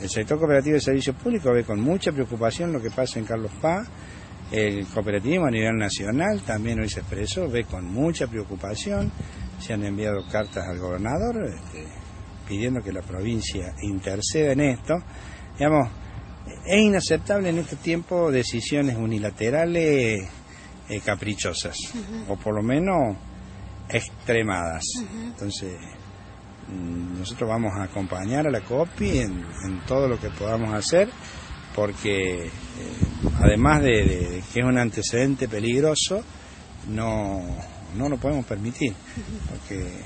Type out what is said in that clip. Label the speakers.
Speaker 1: El sector cooperativo de servicios públicos ve con mucha preocupación lo que pasa en Carlos Paz. El cooperativismo a nivel nacional también hoy se expresó, ve con mucha preocupación. Se han enviado cartas al gobernador este, pidiendo que la provincia interceda en esto. Digamos, es inaceptable en este tiempo decisiones unilaterales eh, caprichosas, o por lo menos extremadas. Entonces, nosotros vamos a acompañar a la COPI en, todo lo que podamos hacer, porque eh, además de, que es un antecedente peligroso, no, no lo podemos permitir, porque